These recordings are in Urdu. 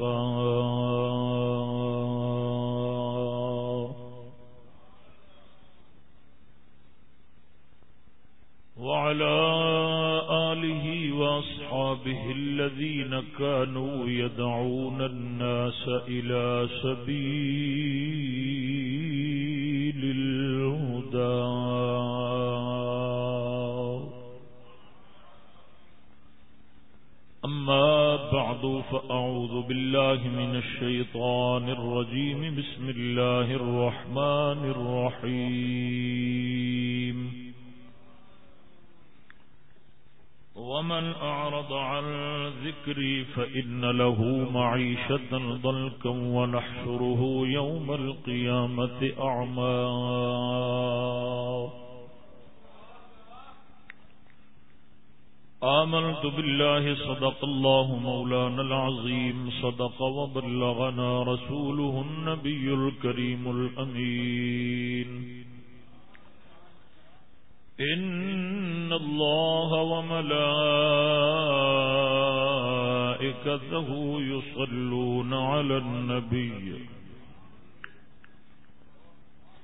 المصطفى وعلى آله وأصحابه الذين كانوا يدعون الناس إلى سبيل الهدى بعد، فأعوذ بالله من الشيطان الرجيم. بسم الله الرحمن الرحيم. ومن أعرض عن ذكري فإن له معيشة ضلكا ونحشره يوم القيامة أعمى. آمنت بالله صدق الله مولانا العظيم، صدق وبلغنا رسوله النبي الكريم الأمين. إن الله وملائكته يصلون على النبي.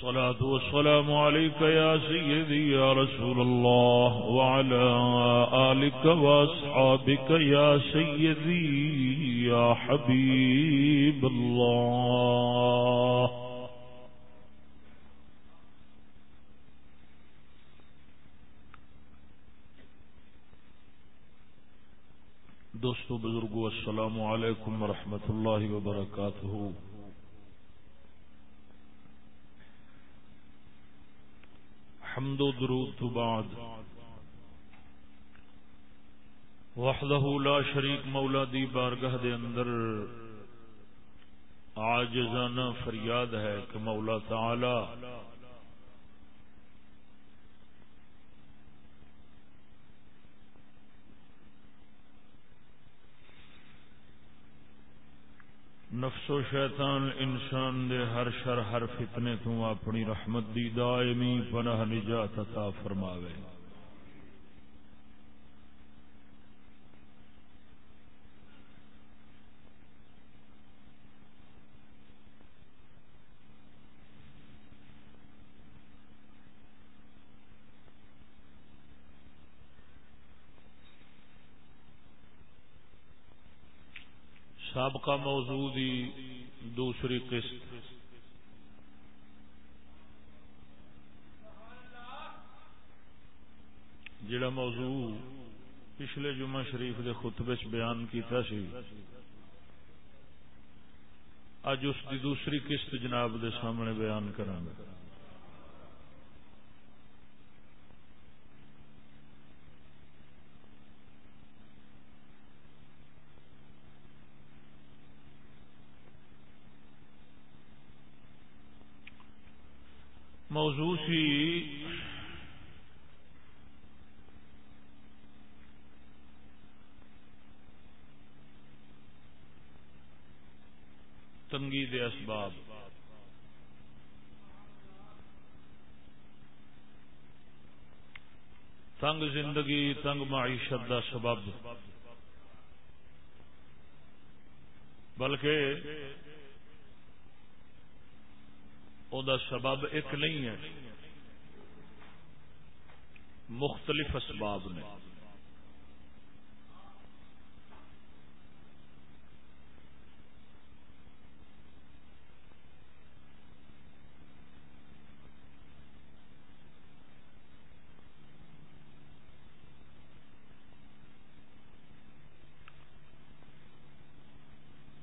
الصلاة والسلام عليك يا سيدي يا رسول الله وعلى آلك وأصحابك يا سيدي يا حبيب الله. دوستو بزرگو، السلام علیکم ورحمۃ اللہ وبرکاتہ حمد و درود تو بعد۔ وحدہ لا شریک مولا دی بارگاہ دے اندر عاجزانہ فریاد ہے کہ مولا تعالی نفس و شیطان، انسان دے ہر شر، ہر فتنے تو اپنی رحمت دی دائمی پناہ نجات عطا فرماوے۔ سابقہ موضوع دی دوسری قسط۔ جڑا موضوع پچھلے جمعہ شریف دے خطبے چ بیان کیتا سی اج اس دی دوسری قسط جناب دے سامنے بیان کراں موضوع سی۔ تنگی دے اسباب۔ تنگ زندگی تنگ معیشت دا سبب۔ بلکہ دا سبب ایک نہیں ہے۔ مختلف اسباب نے۔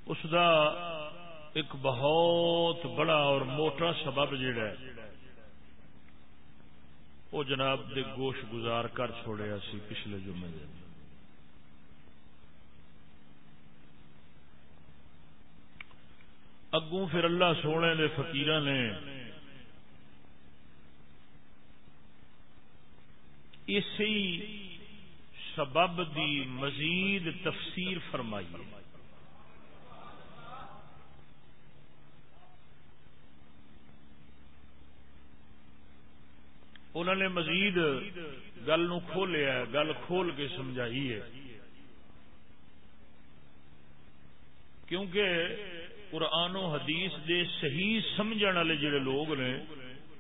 اس کا ایک بہت بڑا اور موٹا سبب جڑا ہے، وہ جناب دے گوش گزار کر چھوڑیا سی پچھلے جمعے دن اگوں پھر اللہ سونے دے فقیر نے اسی سبب دی مزید تفسیر فرمائی انہوں نے مزید گل نو کھولیا گل کھول کے سمجھائی ہے۔ کیونکہ قرآن و حدیث دے صحیح سمجھ والے جڑے لوگ نے،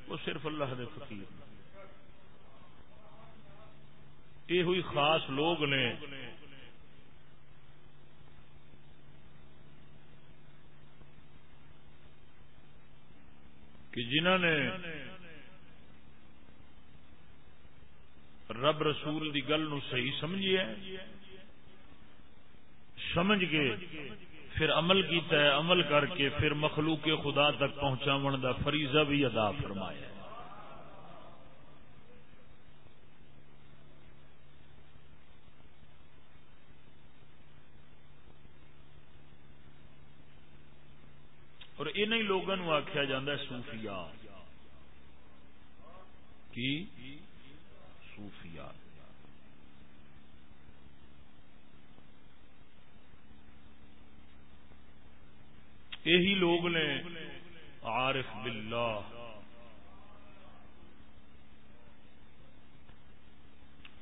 وہ صرف اللہ دے فقیر یہ ہوئی خاص لوگ نے۔ کہ جنہوں نے رب رسول دی گل نو صحیح سمجھیے سمجھ کے پھر عمل کیتا ہے، عمل کر کے پھر مخلوق خدا تک پہنچاو دا فریضہ بھی ادا فرمایا اور انہیں لوگوں آخیا جا سوفیا کی؟ صوفیاء یہی لوگ نے عارف باللہ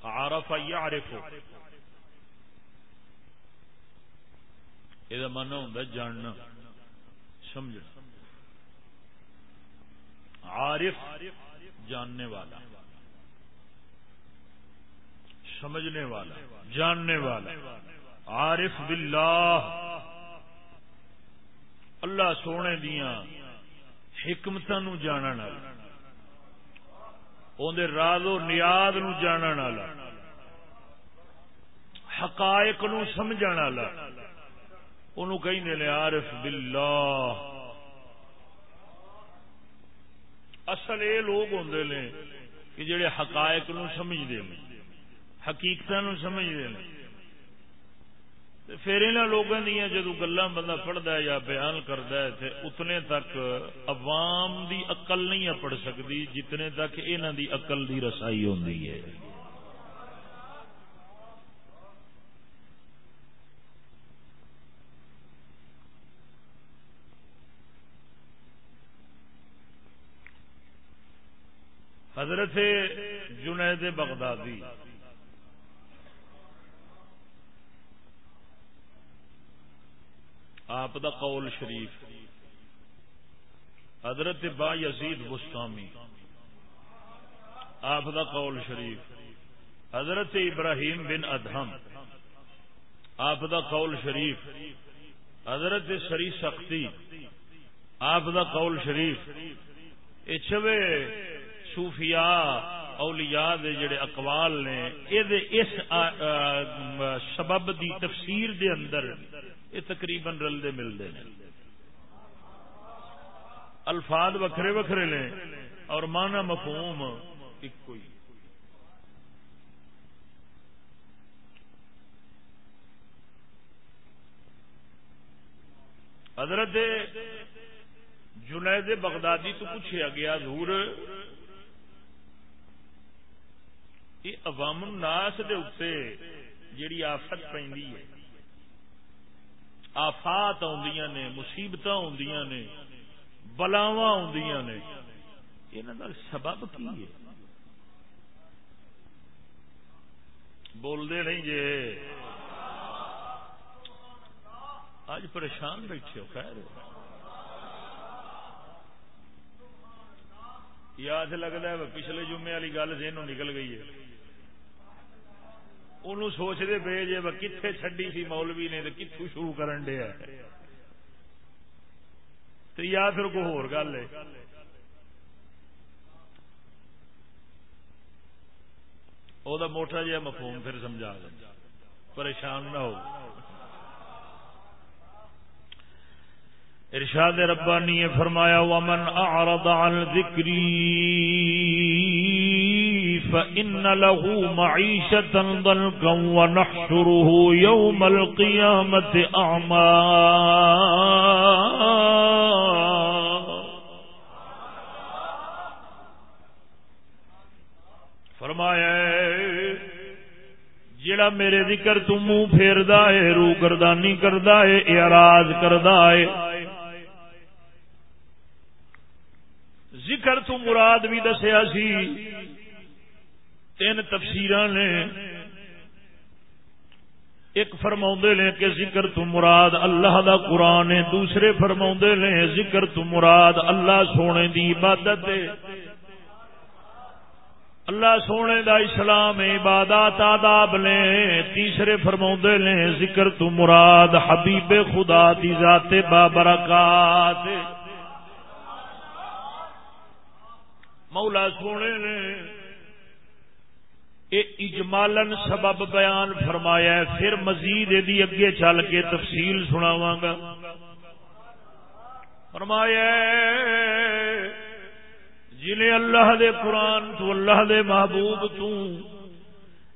عارف یعرف. یہ من ہوں جاننا، سمجھنا۔ عارف جاننے والا۔ سمجھنے والا، جاننے والا۔ عارف باللہ۔ اللہ سونے دیا حکمت جانا اندر راز و نیاد نو جانا والا۔ حقائق نو والا۔ انہوں کہ عارف باللہ۔ اصل یہ لوگ ہوں نے کہ جڑے حقائق نو سمجھتے ہیں حقیقت سمجھتے ہیں پھر ان لوگوں دیا جدو گلا بندہ پڑھتا ہے یا بیان کرتا ہے تے اتنے تک عوام دی اقل نہیں پڑھ سکتی جتنے تک انہوں دی اقل دی رسائی ہوتی ہے۔ حضرت جنید بغدادی آپ دا قول شریف۔ حضرت با یزید بستامی۔ آپ دا قول شریف۔ حضرت ابراہیم بن ادہم۔ آپ دا قول شریف۔ حضرت سری سختی۔ آپ دا قول شریف۔ چوے صوفیاء اولیاء دے جڑے اقوال نے اس سبب دی تفسیر دے اندر یہ تقریباً رلتے ملتے ہیں الفاظ وکھرے وکھرے نے اور مانا مفہوم ایک ہی۔ حضرت جنید بغدادی تو پوچھا گیا دور یہ عوام الناس دے اتنے جیڑی آفت پہ ہے آفات آدی نے مصیبت آدی نے بلاو آدی نے۔ یہاں سبب کی ہے؟ بولتے نہیں جی اج پریشان بیٹھے ہو، خیر یاد لگتا ہے، پچھلے جمعے والی گل سے نکل گئی ہے۔ ان سوچتے پے جی کتنے چڈی سی مولوی نے کتوں شروع کرن دیا یا پھر کوئی ہور گل ہے وہ موٹا جہا مفہوم پھر سمجھا دیں پریشان نہ ہو ارشاد ربانی نے فرمایا ومن اعرض عن ذکری فإن له معيشة ضنكا ونحشره يوم القيامة أعمى. فرمایا جڑا میرے ذکر تو منہ پھیردا ہے رو گردانی کردا ہے، اعراض کردا ہے۔ ذکر تو مراد بھی دسیا سی تین تفسیر نے ایک فرما نے کہ ذکر تو مراد اللہ دا قرآن ہے، دوسرے فرما نے ذکر تو مراد اللہ سونے دی عبادت ہے۔ اللہ سونے دا اسلام عبادات، آداب نے۔ تیسرے فرما نے ذکر تو مراد حبیب خدا دی ذات بابرکات مولا سونے نے اجمالن سبب بیان فرمایا پھر مزید دی اگے چل کے تفصیل سناوا گا۔ فرمایا جنہیں اللہ دے قرآن تو اللہ دے محبوب تو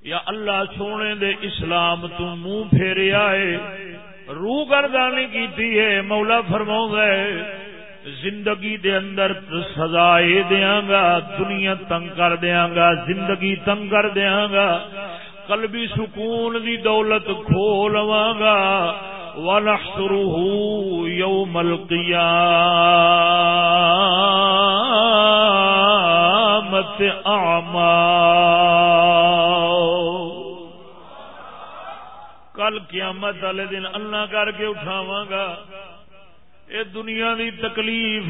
یا اللہ سونے دے اسلام تو منہ پھیرے آئے روح گردانی کی مولا فرماؤ گئے زندگی دے اندر سزا دیا گا، دنیا تنگ کر دیا گا، زندگی تنگ کر دیا گا۔ قلبی سکون دی دولت کھو لوا گا۔ ونحشره يوم القيامة أعمى کل قیامت والے دن اللہ کر کے اٹھاواں گا۔ اے دنیا دی تکلیف،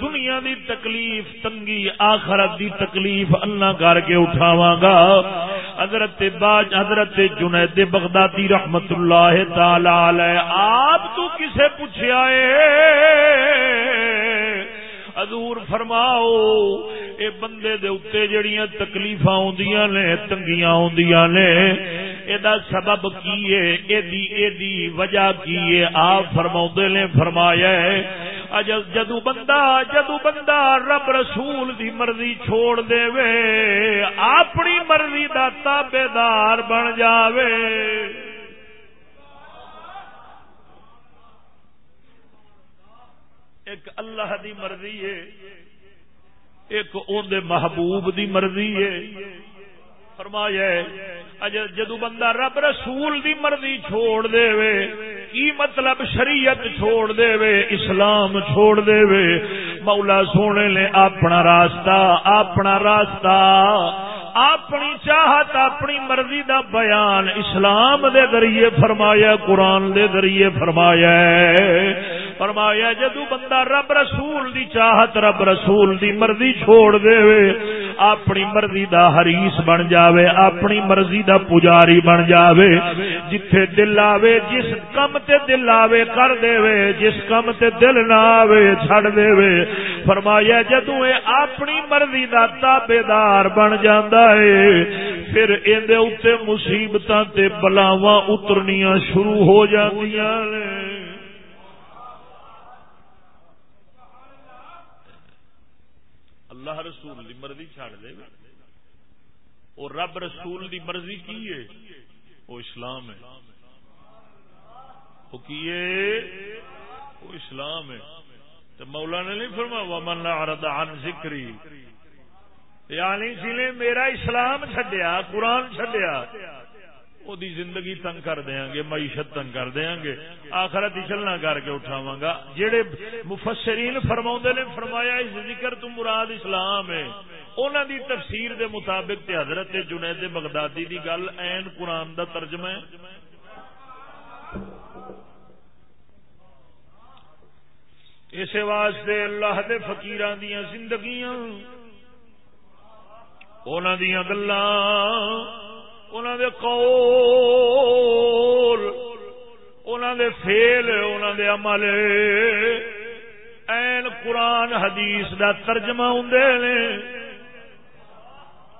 دنیا دی تکلیف، تنگی، آخرت دی تکلیف اللہ کر کے اٹھاوا گا۔ حضرت باج، حضرت جنید بغدادی رحمت اللہ تعالی علیہ، آپ تو کسے پوچھا حضور فرماؤ، اے بندے دے اتنے جڑیاں تکلیف آدیاں نے، تنگیاں آدیاں نے سبب کی ہے؟ وجہ کی آپ فرما نے فرمایا جدو بندہ جدو بندہ رب رسول دی مرضی چھوڑ دے وے اپنی مرضی دا تابے دار بن جاوے۔ ایک اللہ دی مرضی ہے، ایک اندر محبوب دی مرضی ہے۔ فرمایا جدو بندہ رب رسول دی مرضی چھوڑ دے وے کی مطلب شریعت چھوڑ دے وے اسلام چھوڑ دے وے مولا سونے لے، اپنا راستہ اپنا راستہ۔ اپنی چاہت، اپنی مرضی دا بیان اسلام دے ذریعے فرمایا، قرآن دے ذریعے فرمایا فرمایا جدو بندہ رب رسول دی چاہت، رب رسول دی مرضی چھوڑ دے وے اپنی مرضی دا حریص بن جاوے، اپنی مرضی دا پجاری بن جاوے۔ جتھے دل آوے، جس کم تے دل آوے، کر دے وے۔ جس کم تے دل نہ آوے، چھڑ دے وے۔ فرمایا جدو اے اپنی مرضی دا تابے دار بن جاندا ہے، پھر اندے اوتے مصیبتاں تے بلاواں اترنیاں شروع ہو جاندیاں نے. اللہ رسول دی مرضی چھڑ دے اور رب رسول دی مرضی کی ہے؟ وہ اسلام ہے۔ وہ کیے وہ اسلام ہے۔ تو مولا نے نہیں فرما ومن عرض عن ذکری یعنی جی جنہیں میرا اسلام چڈیا قرآن چڈیا دی زندگی تنگ کر دیا گے، معیشت تنگ کر دیا گے، آخرت چلنا کر کے اٹھاوا گا۔ جہے مفسرین فرما نے، فرمایا، اس ذکر تو مراد اسلام ہے۔ انہوں دی تفسیر دے مطابق تے حضرت جنید بغدادی دی گل، این قرآن دا ترجمہ ہے۔ اس واسطے اللہ دے فقیران دیاں زندگیاں انہوں دیا گلان انہوں دے قول انہوں دے فیل انہوں دے عمل۔ این قرآن حدیث دا ترجمہ ہوں نے۔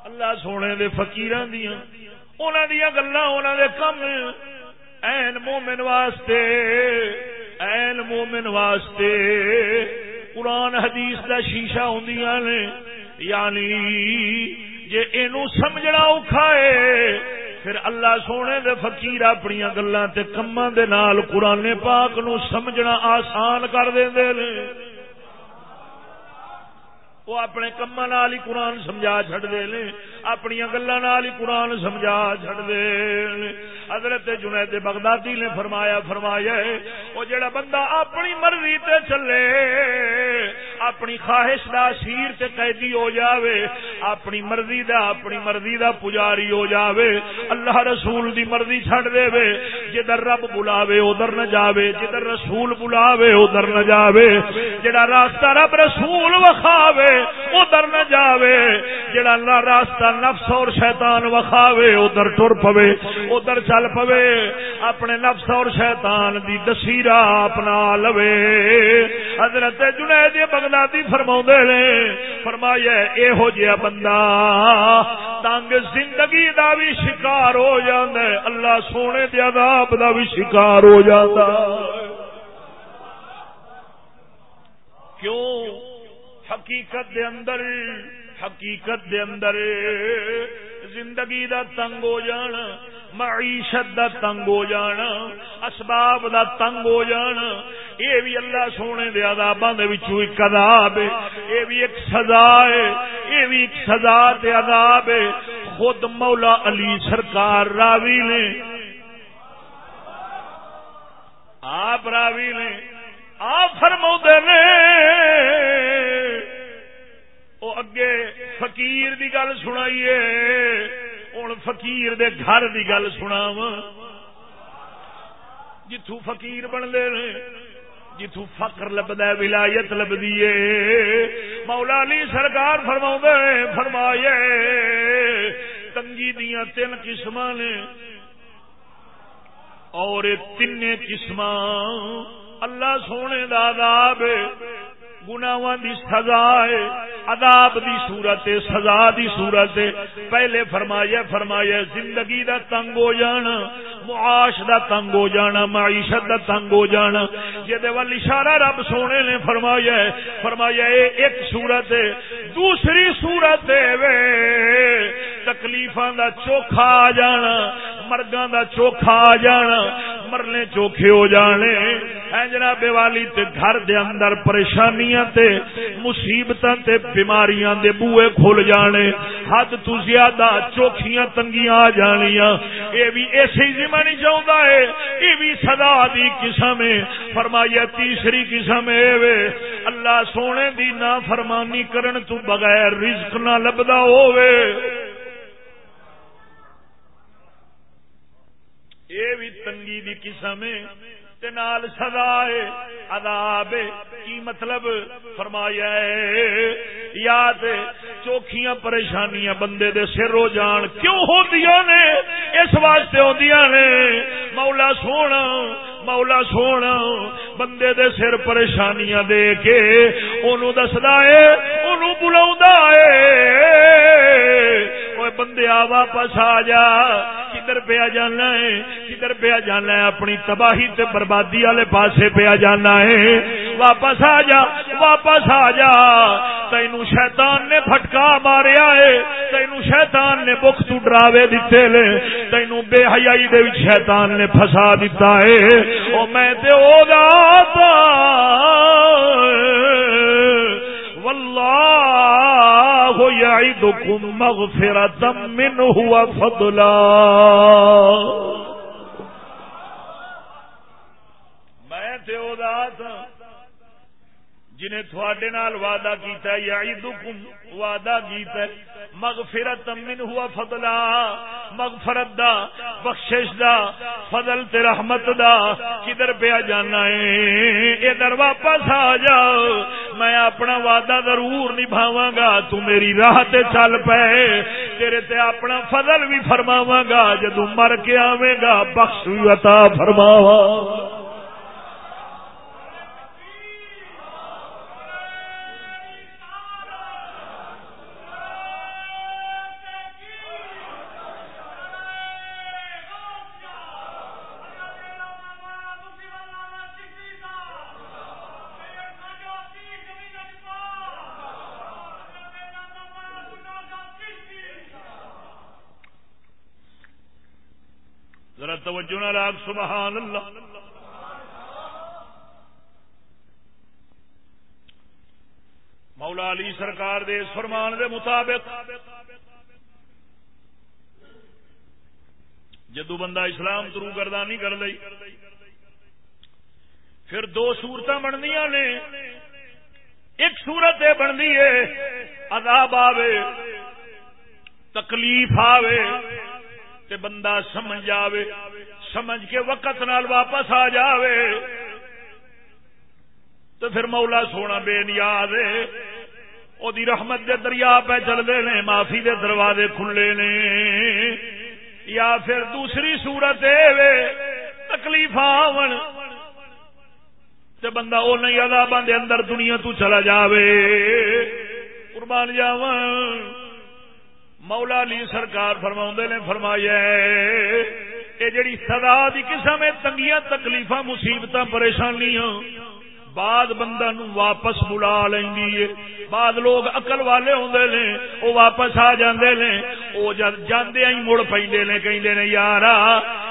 اللہ سونے دے فقیران دیا انہوں دیا گلا انہوں دے کم۔ این مومن واسطے این مومن واسطے قرآن حدیث دا شیشہ ہوں نے۔ یعنی جے اینو سمجھنا اوکھا ہے، پھر اللہ سونے دے فقیر اپنی گلاں تے کماں دے نال قرآن پاک نو سمجھنا آسان کر دے دے نے۔ وہ اپنے کما نال ہی قرآن سمجھا چڈ دے لے اپنی گلا نال ہی قرآن سمجھا چڈ دے حضرت جنید بغدادی نے فرمایا فرمایا وہ جڑا بندہ اپنی مرضی تے چلے اپنی خواہش دا سیر تے قیدی ہو جاوے، اپنی مرضی دا، اپنی مرضی دا پجاری ہو جاوے۔ اللہ رسول دی مرضی چھڑ دے وے۔ جدر رب بلاوے، ادھر نہ جاوے۔ جدھر رسول بلاوے، ادھر نہ جاوے۔ جڑا راستہ رب رسول وکھاوے، ادھر نہ جاوے۔ جڑا اللہ راستہ نفس اور شیطان وکھاوے، ادھر ٹر پوے، ادھر چل پوے۔ اپنے نفس اور شیطان دی دسیرا اپنا لوے۔ حضرت جنید بغدادی فرما نے، فرمایا اے ہو بندہ تنگ زندگی دا بھی شکار ہو جاندے اللہ سونے دے عذاب دا بھی شکار ہو جاتا کیوں؟ حقیقت دے اندر، حقیقت دے اندر زندگی دا تنگ ہو جانا معیشت دا تنگ ہو جانا، اسباب دا تنگ ہو جانا۔ یہ بھی اللہ سونے دے عذاباں دے وچوں ایک عذاب ہے۔ یہ بھی ایک سزا ہے۔ یہ بھی ایک سزا تے عذاب ہے۔ خود مولا علی سرکار راوی نے، آپ راوی نے، آپ فرما نے۔ وہ اگے فقیر دی گل سنائیے۔ ہوں فقیر دے گھر دی گل سنا جتو فقیر بنتے جتو فقر لبد ولایت لبدی مولا علی سرکار فرما فرمایا تنگی دیا تین قسم نے اور تین قسم اللہ سونے داد گناواں دی سزا ہے عذاب دی صورت سزا دی صورت پہلے فرمایا فرمایا، زندگی دا تنگ ہو جانا، معاش دا تنگ ہو جانا، معیشت دا تنگ ہو جانا۔ جہد وال اشارہ رب سونے نے فرمایا فرمایا اے ایک صورت ہے، دوسری صورت وے تکلیفاں دا چوکھا آ جانا۔ مرگاں دا چوکھا آ جانا مرنے چوکھے ہو جانے۔ اے جناب والی تے گھر دے اندر پریشانیاں تے مصیبتاں تے بیماریاں دے بوئے کھل جانے۔ حد تو زیادہ چوکھیاں تنگیاں آ جانیاں۔ اے بھی ایسے ہی ذمہ نہیں چاہتا ہے۔ اے بھی صدا دی قسم ہے۔ فرمایا تیسری قسم اے وے۔ اللہ سونے دی نا فرمانی کرن تو بغیر رزق نہ لبدا ہووے۔ یہ بھی تنگی دی قسم ہے نال سزا عذاب کی مطلب؟ فرمایا ہے یاد چوکھیاں پریشانیاں بندے دے سر ہو جان، کیوں ہوندیاں نے؟ اس واسطے ہوندیاں نے، مولا سونا مولا سونا، بندے دے سر پریشانیاں دے کے اونوں دسدا ہے اونوں بلاوندا ہے اوے بندے آ واپس آ جا، کدھر پیا جانا ہے کدھر پیا جانا ہے اپنی تباہی تے بربادی والے پاسے پیا جانا ہے واپس آ جا، واپس آ جا۔ تینو شیطان نے پھٹکا ماریا ہے۔ تینو شیطان نے بخ تو ڈراوے دیتے لے تینو بے حیائی دے وچ شیطان نے پھسا دیتا ہے۔ او میں تے او دا واللہ یعیدکم مغفرتا منہ وفضلا میں تے او ذات جنہیں تھوڑے نال وعدہ کیتا ہے، یعیدکم وعدہ کیتا ہے، مغفرت من ہوا فضلا مغفرت دا، بخشش دا، فضل تے رحمت دا، کدھر پہ جانا ہے؟ ادھر واپس آ جاؤ، میں اپنا وعدہ ضرور نبھاواں گا، تو میری راہ تے چل پے، تیرے تے اپنا فضل بھی فرماواں گا جدو مر کے آویں گا، بخش عطا فرماواں۔ توجہ نہ لاگ سبحان اللہ۔ مولا علی سرکار دے فرمان دے مطابق جدو بندہ اسلام ترو گردانی کر لئی، پھر دو سورت بندیاں نے۔ ایک سورت یہ بنتی ہے، عذاب آوے، تکلیف آوے۔ تے بندہ سمجھ جاوے، سمجھ کے وقت نال واپس آ جاوے۔ تو پھر مولا سونا بے نیاد او دی رحمت دے دریا پہ چلتے نے، معافی دے دروازے کھلے نے۔ یا پھر دوسری صورت تکلیف آن تے بندہ او نہیں عذاباں دے اندر دنیا تو چلا جاوے۔ قربان جاواں مولا علی سرکار فرما نے فرمایا یہ جڑی سدا دی قسم ہے، تنگیاں، تکلیفاں مصیبت پریشانیاں، بعد بندہ نو واپس بلا لینی ہے۔ بعد لوگ اقل والے ہوندے نے، او واپس آ جاندے نے، او جاندے ہی مڑ پیندے نے، کہندے نے، یارا،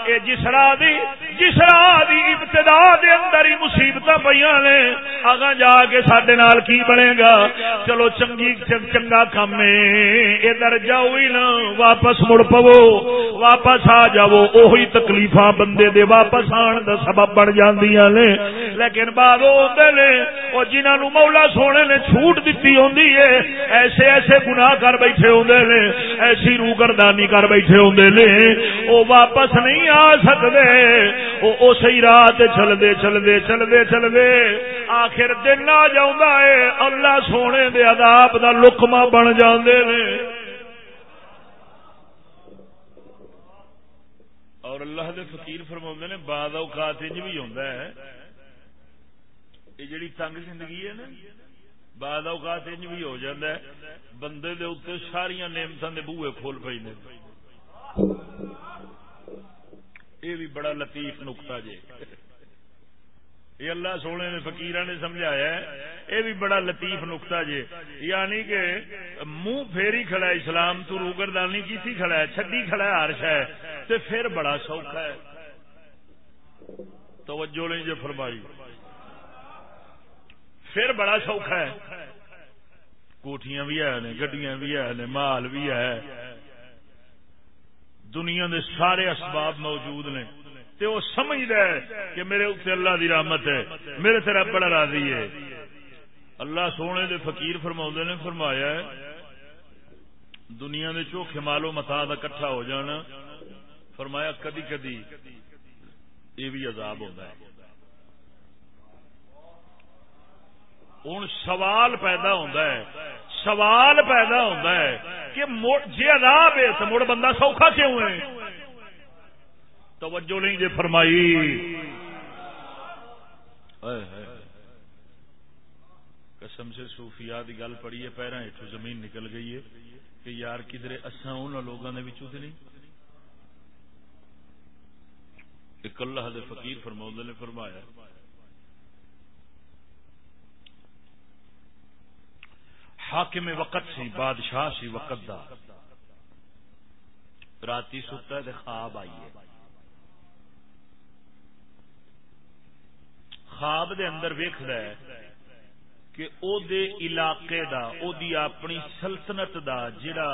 اے جس راہ دی جس راہ دی ابتدا دے اندر ہی مصیبتاں پیاں نے اگا جا کے ساڈے نال کی بنے گا؟ چلو چنگی، چنگا کم ہے۔ ادھر جاؤ ہی نا، واپس مڑ پو واپس آ جاؤ۔ اوہی تکلیفاں بندے دے واپس آن دا سبب بن جاندیاں نے۔ لیکن بعد ہوندے نے او جنہاں نو مولا سونے نے چھوٹ دتی ہوندی ہے، ایسے ایسے گناہ کر بیٹھے ہوندے نے، ایسی روح گردانی کر بیٹھے ہوندے نے۔ او واپس نہیں آ سکدے۔ او اسی راہ تے چلدے چلدے چلدے چلدے آخر دن آ جاوندا ہے۔ اللہ سونے دے عذاب دا لقمہ بن جاندے نے۔ اور اللہ دے فقیر فرماؤں نے بعد اوقات انج بھی ہوندا ہے۔ یہ جڑی تنگ زندگی ہے نا بعد اوقات انج بھی ہو جاتا ہے۔ بندے دے اتنے ساریا نعمتوں دے بوئے کھول پی نے یہ بھی بڑا لطیف نقطہ جے۔ یہ اللہ سونے نے فکیر نے سمجھایا یہ بھی بڑا لطیف نقطہ جے۔ یعنی کہ منہ پھیری کھڑا ہے، اسلام تو روگردانی کی کھڑا ہے، چھڈی کھڑا ہے ہرش ہے تو پھر بڑا سوکھا ہے۔ توجہ نہیں جو فرمائی۔ پھر بڑا سوکھا ہے۔ کوٹیاں بھی ہے گڈیاں بھی ہے مال بھی ہے۔ دنیا دے سارے اسباب موجود نے۔ تے وہ سمجھ ہے کہ میرے اتنے اللہ دی رحمت ہے، میرے تیرا بڑا راضی ہے۔ اللہ سونے دے فقیر فرما نے، فرمایا ہے، دنیا دے چوکھے مالو متا دا کٹھا ہو جانا۔ فرمایا کدی کدی یہ بھی عذاب ہوتا ہے۔ ہوں سوال پیدا ہوتا ہے سوال پیدا ہوتا ہے کہ جی عذاب ہے تو مڑ بندہ سوکھا کیوں ہے؟ توجہ نہیں جی فرمائی۔ قسم سے صوفیاء کی گل پڑی ہے پیرا ہٹو زمین نکل گئی ہے کہ یار کدھر اصا ان لوگوں نے بھی چوتے نہیں؟ ایک اللہ دے فقیر فرما نے فرمایا حاکم وقت سی، بادشاہ سی، وقت دا۔ راتی ستا ہے خواب آئیے خواب دے اندر ویخد کہ او دے علاقے دا، او دی اپنی سلطنت دا جڑا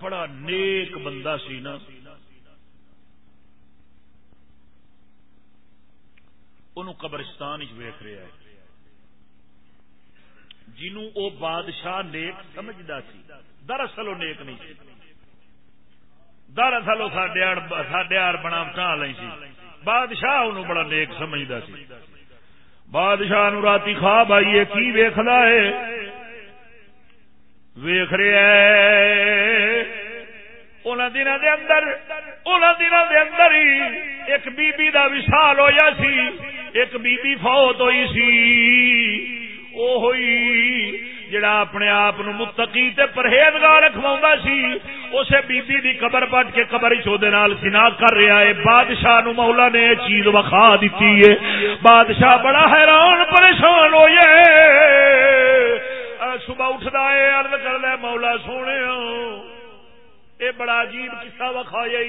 بڑا نیک بندہ سی نا قبرستان ویخ رہا ہے۔ جنوں او بادشاہ نیک سمجھدا سی۔ دراصل وہ نیک نہیں سی۔ دراصل وہ ساڈے آر بنا بٹا لی سی۔ بادشاہ انہوں بڑا نیک سمجھدا سی۔ بادشاہ نو راتی خواب آئیے کی ویخلا ہے؟ ویخ رہا دنوں دے اندر دنوں دے اندر ہی ایک بی بی دا وشال ہویا سی۔ ایک بی بی فوت ہوئی سی۔ ہوئی جڑا اپنے آپ متقی تے پرہیزگار رکھوا سی، اسے بی بی دی قبر پٹ کے قبر چودے نال سنا کر رہا ہے۔ بادشاہ نو مولا نے یہ چیز وکھا دیتی ہے۔ بادشاہ بڑا حیران پریشان ہوئے۔ صبح اٹھتا ہے ارد کر لے مولا سونے اے بڑا عجیب قصہ وکھایا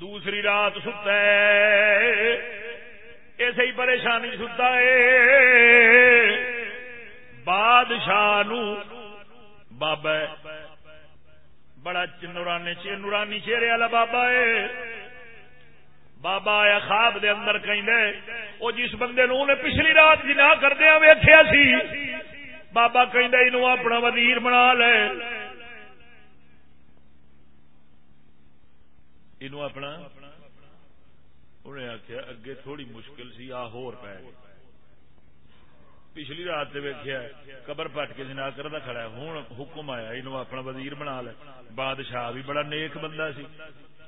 دوسری رات ستا ہے۔ اسی ہی پریشانی ستا ہے۔ بادشاہ نو بابا بڑا نورانی نورانی چہرے والا بابا ہے۔ بابا آیا خواب دے اندر کہیں وہ جس بندے نو نے پچھلی رات جنا کردیا ویخیا سی، بابا کہیں اپنا وزیر بنا لے۔ اپنا انہیں آخیا اگے تھوڑی مشکل سی، آ ہور پی پچھلی رات ویکیا قبر پٹ کے جنا کرتا کھڑا ہوں حکم آیا یہ اپنا وزیر بنا لے۔ بادشاہ بھی بڑا نیک بندہ سی۔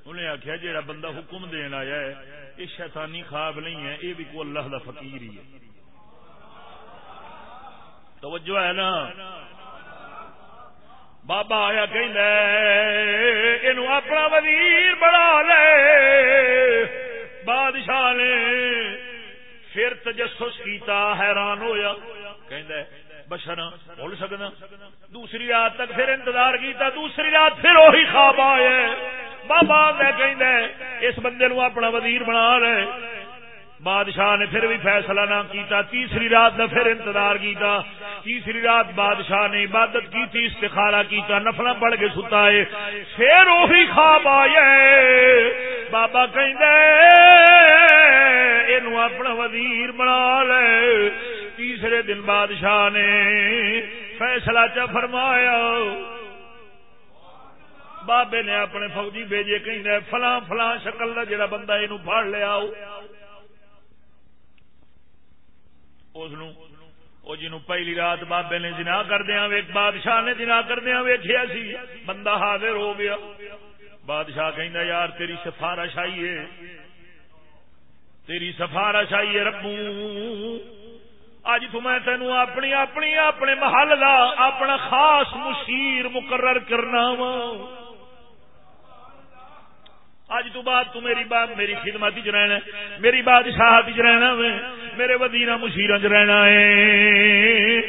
انہیں آخیا جہاں بندہ حکم دین آیا ہے، یہ شیطانی خواب نہیں ہے، یہ بھی کو اللہ دا فقیر ہی ہے۔ توجہ ہے نا؟ بابا آیا کہ اپنا وزیر بنا لے بادشاہ نے پھر تجسس کیتا حیران ہویا کہ بشنا بھول سکنا دوسری رات تک پھر انتظار کیتا دوسری رات پھر وہی خواب آئے بابا کہ اس بندے نو اپنا وزیر بنا لے بادشاہ نے پھر بھی فیصلہ نہ کیتا، تیسری رات نے پھر انتظار کیتا، تیسری رات بادشاہ نے عبادت کی تھی استخارا کیتا نفل پڑ کے ستا ہے پھر وہی خواب آئے۔ بابا کہ اپنا وزیر بنا لے۔ تیسرے دن بادشاہ نے فیصلہ چ فرمایا، بابے نے اپنے فوجی بھیجے کہ فلاں فلاں شکل کا جڑا بندہ یہ پڑ لیا وہ جنو پہلی رات بابے نے جنا کردیا بادشاہ نے جنا کردیا ویخیا سی بندہ حاضر ہو گیا بادشاہ کہ یار تیری سفارش آئی ہے تیری سفارش آئی ہے ربو اج تو میں تینو اپنی اپنی اپنے محل کا اپنا خاص مشیر مقرر کرنا وا اج تو بعد تو میری بات میری خدمت چ رہنا میری بادشاہ چ رہنا وے میرے ودینا مشیر چ رہنا ہے۔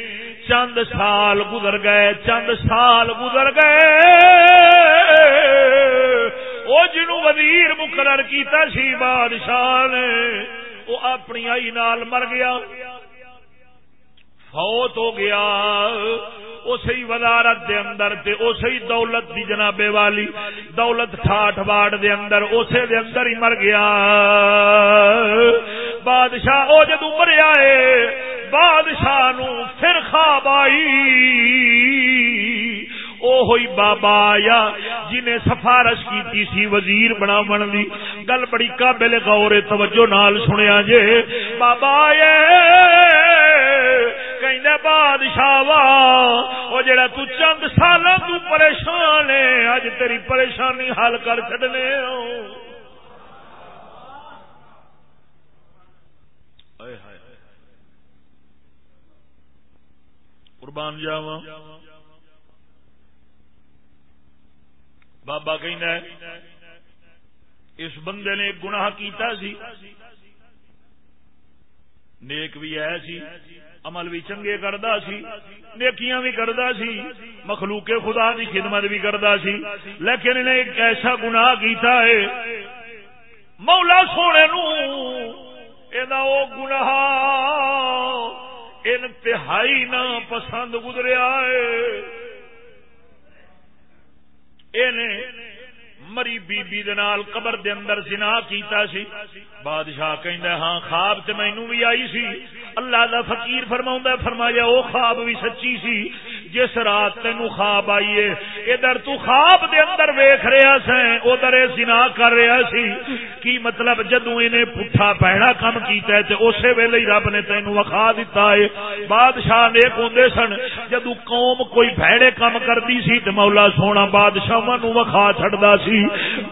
چند سال گزر گئے، چند سال گزر گئے۔ وہ جنو وزیر مقرر کیتا سی، بادشاہ نے وہ اپنی آئی نال مر گیا۔ فوت ہو گیا۔ اسی وزارت دے اندر تے اسی دولت دی جنابے والی، دولت ٹھاٹ واڑ دے اندر اسی دے اندر ہی مر گیا۔ بادشاہ او جدو مریا ہے بادشاہ نو پھر خواب آئی۔ او ہوئی بابا آیا جنہیں سفارش کی سی وزیر بنا من دی۔ گل بڑی قابل غور توجہ نال سنیا جے۔ بابا آئے۔ کہ بادشاہ وا وہ جڑا تو چند سال تو پریشان ہے، اج تیری پریشانی حل کر چڈنے قربان جاوا بابا کہ اس بندے نے گناہ کیتا سی۔ نیک بھی ہے سی، عمل بھی چنگے کردا سی، نیکیاں بھی کردا سی، مخلوق خدا دی خدمت بھی کردا سی۔ لیکن انہیں ایک ایسا گناہ کیتا ہے، مولا سونے نو او گناہ انتہائی نہ پسند گزریا ہے۔ مری بی بی دنال قبر دے اندر زنا کیتا سی۔ بادشاہ کہندا ہاں خواب تے مینوں بھی آئی سی۔ اللہ دا فقیر فرماوندا فرمایا، او خواب بھی سچی سی۔ جس رات تینو خواب آئیے، ادھر تو خواب دے اندر ویکھ رہا سیں ادھر زنا کر رہا سی۔ کی مطلب جدو انہیں پٹھا پہنا کم کیتا ہے، تے اسی ویلے ہی رب نے تینو وکھا دیتا ہے۔ بادشاہ نیک ہوندے سن جدو قوم کوئی بھڑے کم کردی سی، تے مولا سونا بادشاہ نو وکھا چھڑدا سی۔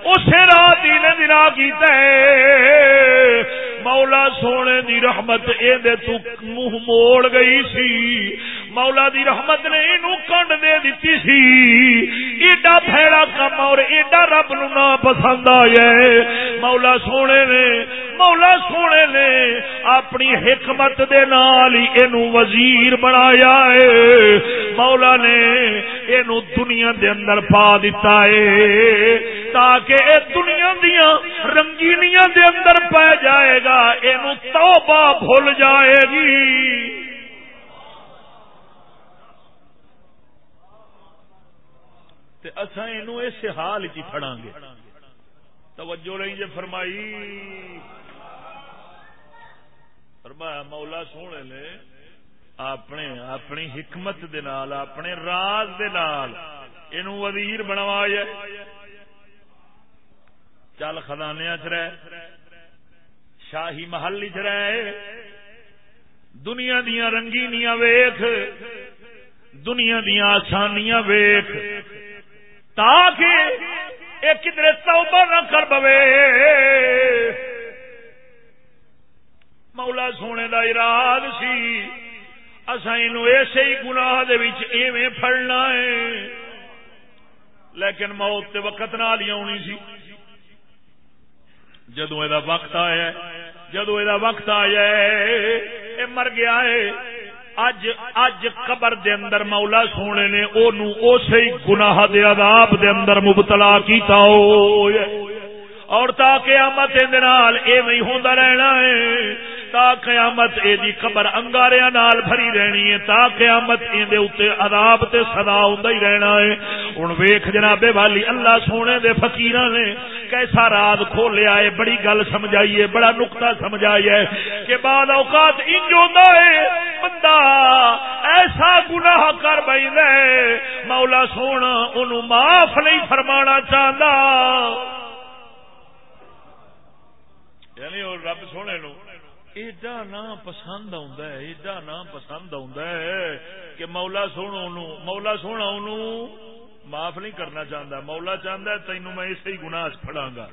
اسی رات ہی نے دنا کیتا ہے۔ مولا سونے دی رحمت اے دے تو منہ موڑ گئی سی۔ مولا دی رحمت نے اینو کنڈ دے دیتی سی۔ ایڈا پھیڑا کم اور ایڈا رب نو نا پسند آیا مولا سونے نے مولا سونے نے اپنی حکمت دے نال ہی اینو وزیر بنایا ہے۔ مولا نے اینو دنیا دے اندر پا دیتا ہے۔ تاکہ اے دنیا دیاں رنگینیاں دے اندر پہ جائے گا یہ توبہ بھول جائے گی۔ اصا یہ اس حال چ فڑا گے۔ توجہ نہیں جی فرمائی۔ فرمایا، مولا سونے نے اپنے اپنی حکمت دے نال، اپنے راز دے نال اینو وزیر بنوایا چل خزانے چ رہ، شاہی محل چ رہ، دنیا دیا رنگینیاں ویخ دنیا دیا آسانیاں ویخ تاکہ یہ کدھر توبہ نہ کر پوے۔ مولا سونے کا اراد سی۔ اصا ایسے ہی گناہ ایویں پڑنا ہے۔ لیکن موت تے وقت نال ہی آنی سی۔ جدو یہ وقت آیا جدو یہ وقت آیا یہ مر گیا ہے۔ اج اج قبر دے اندر مولا سونے نے اونوں اسی گناہ دے عذاب دے اندر مبتلا کیتا او اور تا قیامت دے نال ایویں ہوندا رہنا ہے تا قیامت اے دی قبر انگاریا نال بھری رہنی ہے، تا قیامت اے دے اوتے عذاب تے صدا ہوندا ہی رہنا ہے۔ ہن ویکھ جناب والی، اللہ سونے دے فقیراں نے کیسا راز کھولیا ہے، بڑی گل سمجھائی ہے، بڑا نقطہ سمجھائی ہے کہ بعد اوقات انج ہوندا ہے، بندہ ایسا گناہ کر بیندا ہے۔ مولا سونا اونوں معاف نہیں فرمانا چاہندا۔ یعنی اور رب سونے نو ایڈا نام پسند ایڈا نام پسند کہ مولا سونا مولا سونا معاف نہیں کرنا چاہتا مولا چاہتا تینوں میں اسی گنا پڑا گا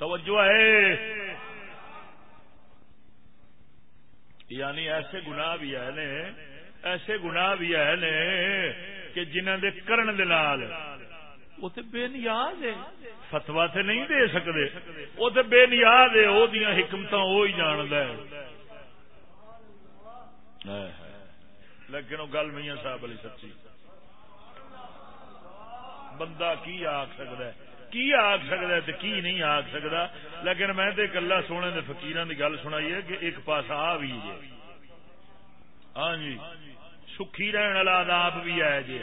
توجہ ہے؟ یعنی ایسے گناہ بھی ہے نے، ایسے گناہ بھی ہے نے کہ جنہ دے کرن دے نال وہ تو بے نیاز ہے۔ فتوا تے نہیں دے سکتے وہ تو بے نیاز ہے، وہ حکمت وہ ہی جاند لیکن وہ گل میاں صاحب والی سچی۔ بندہ کی آخ سکتا ہے؟ کی آخ سکتا ہے کی نہیں آخ سکتا لیکن میں تو کلا سونے کے فکیر کی گل سنائی ہے کہ ایک پاس آ بھی ہے۔ ہاں جی سکھی رہن والا عذاب بھی ہے جی۔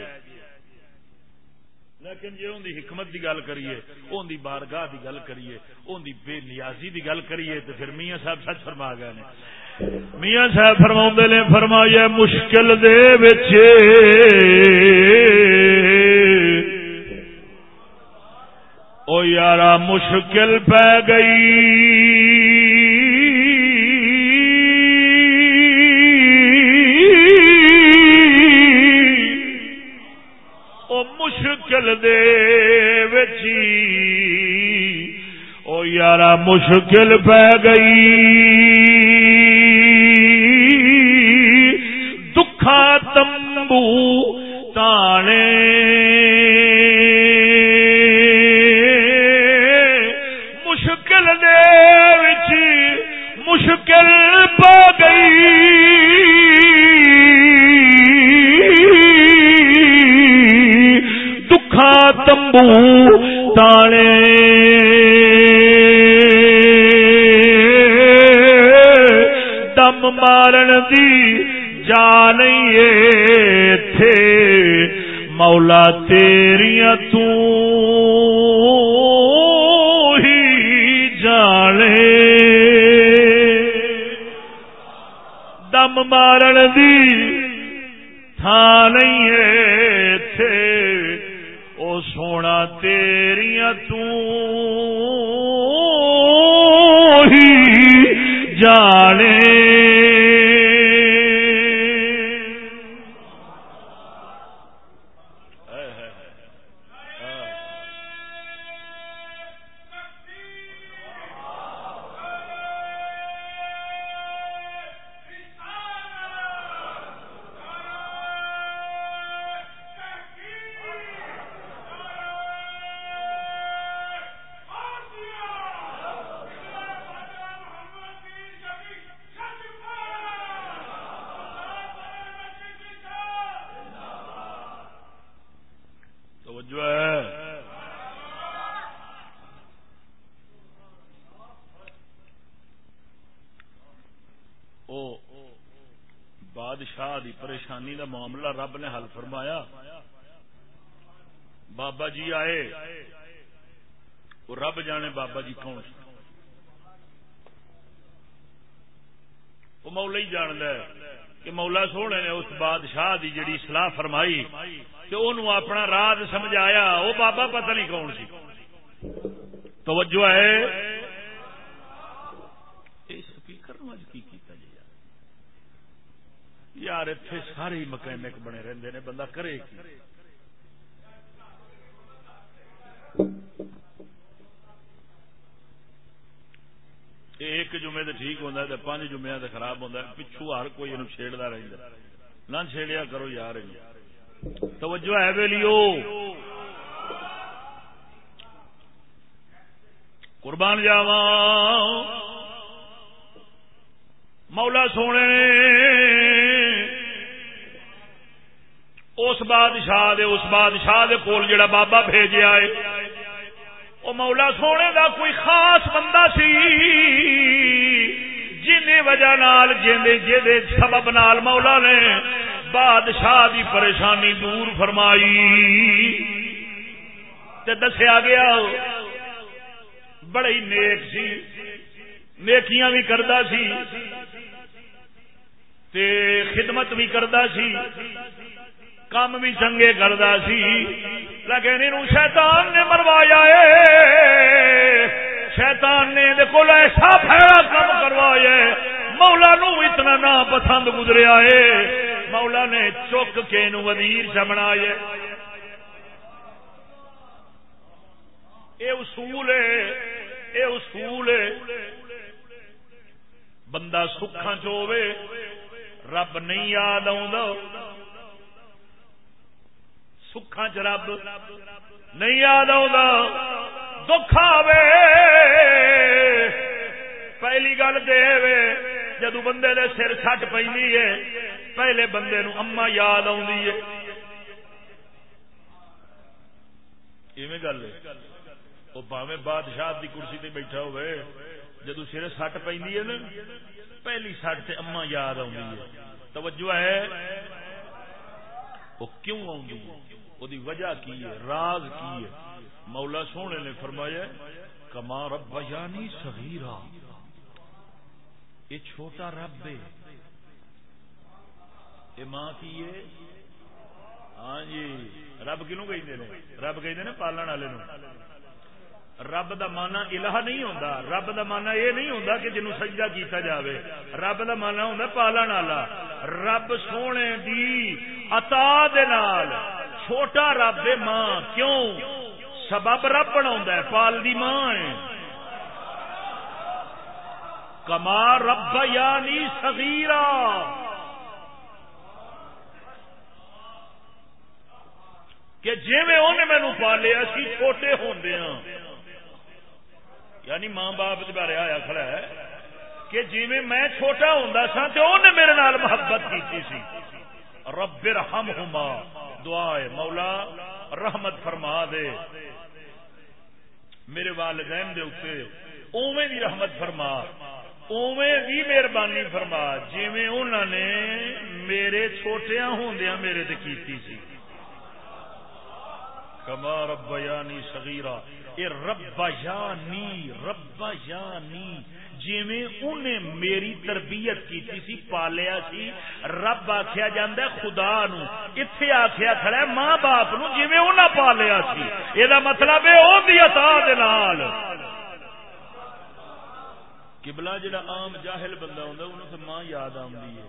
لیکن جی ان حکمت کی گل کریے ان بارگاہ کی گل کریے ان بے نیازی کی گل کریے تو پھر میاں صاحب سچ فرما گئے نے۔ میاں صاحب فرما نے فرمایا مشکل دے بچے او یارا مشکل پہ گئی۔ مشکل دے وچی او یارا، مشکل پہ گئی۔ دکھا تمبو تانے۔ مشکل دے وچی مشکل پہ گئی۔ تمبو دم مارن دی جا نہیں تھے مولا تیریاں تو ہی جانے دم مارن دی تھا نہیں تھے سونا تیریاں تو ہی جانے رب نے حل فرمایا۔ بابا جی آئے۔ وہ رب جانے بابا جی کون وہ مولا ہی جان کہ مولا سونے نے اس بادشاہ دی جڑی سلاح فرمائی کہ انہوں اپنا راز سمجھایا، وہ بابا پتہ نہیں کون سی۔ توجہ ہے۔ یار اتے سارے مکینک بنے رہتے نے، بندہ کرے کی؟ ایک جمعے تو ٹھیک ہوتا ہے پانچ جمعے تو خراب ہوتا ہے، پچھو ہر کوئی یہ چھیڑتا رہتا نہ چھیڑیا کرو یار توجہ ہے ویلیو۔ قربان جاوا مولا سونے اس بادشاہ دے اس بادشاہ دے کول جڑا بابا بھیجیا ہے وہ مولا سونے دا کوئی خاص بندہ سی۔ جن وجہ نال سبب نال مولا نے بادشاہ دی پریشانی دور فرمائی۔ تے دسیا گیا بڑی نیک سی۔ نیکیاں بھی کرتا سی۔ تے خدمت بھی کرتا سی۔ کام بھی چنگے کرتا سی۔ لیکن یہ شیطان نے مروایا ہے۔ شیطان نے کو ایسا پھیڑا کام کروایا ہے۔ مولا نو اتنا نا پسند گزریا ہے۔ مولا نے چک کے نو وزیر چمنا ہے۔ اے اصول ہے، اے اصول ہے۔ بندہ سکھا چوے رب نہیں یاد آ سکھا چ رب نہیں یاد آ دکھ آوے۔ پہلی گل دے جدو بندے دے سر سٹ پہ پہلے بندے نو اما یاد آئی گل وہ پاوے بادشاہ کی کرسی تے بیٹھا ہوئے جدو سر سٹ پہ نا، پہلی سٹ سے اما یاد آئی ہے۔ توجہ ہے؟ وہ کیوں آئی وہ وجہ کی ہے راز کی ہے مولا سونے نے فرمایا کما رب یعنی سہیرا یہ چھوٹا رب ہے یہ ماں کی ہے ہاں جی رب کنو کہ رب کہ پالن والے رب دا مانا الہ نہیں ہوتا رب دا مانا یہ نہیں ہوتا کہ جنوں سجدہ کیتا جاوے رب دا مانا ہوتا پالن والا رب سونے دی عطا دے نال چھوٹا رب دے ماں کیوں؟ سبب رب بنا پال دی ماں ہے۔ کما رب یعنی سگیرا کہ جی میں انہیں مینو پالیا سی چھوٹے ہوندیاں یعنی ماں باپ کے بارے آیا کھڑا ہے کہ جی میں چھوٹا ہوں سا تو انہیں میرے نال محبت کی سی۔ رب رحم ہوما دعا ہے مولا رحمت فرما دے۔ میرے والدین دے اتنے اوے دی رحمت فرما اوے دی مہربانی فرما جی انہوں نے میرے چھوٹیا ہوندیا میرے تے کیتی سی۔ کما رب یعنی صغیرہ ربا یعنی ربا یعنی جی انہیں میری تربیت کی سی، پالیا سی، رب آخیا جا خدا نو۔ اتے آخیا کھڑا ماں باپ نو جی انہیں پالیا سی۔ یہ مطلب ہے نال۔ کبلا جڑا عام جاہل بندہ ہوں انہوں سے ماں یاد آمدی ہے۔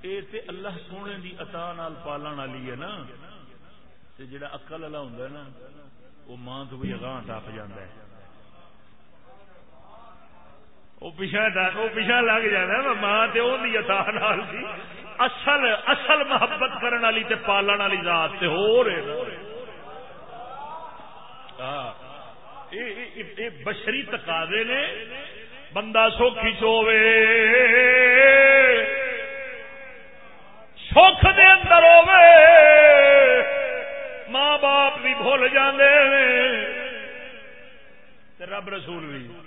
اے تے اللہ سونے دی عطا نال پالن والی ہے نا۔ تے جڑا عقل والا ہوں نا، وہ ماں تو بھی اگاں ٹپ جانا ہے۔ وہ پیچھا وہ پیچھا لگ جانا ماں تے وہ نال سی اصل اصل محبت کرنے والی تے پالن والی ذات تے ہو رہے بشری تقاضے نے بندہ سوکھی چوے سکھ دے اندر ہوے ماں باپ بھی بھول جاندے رب رسول بھی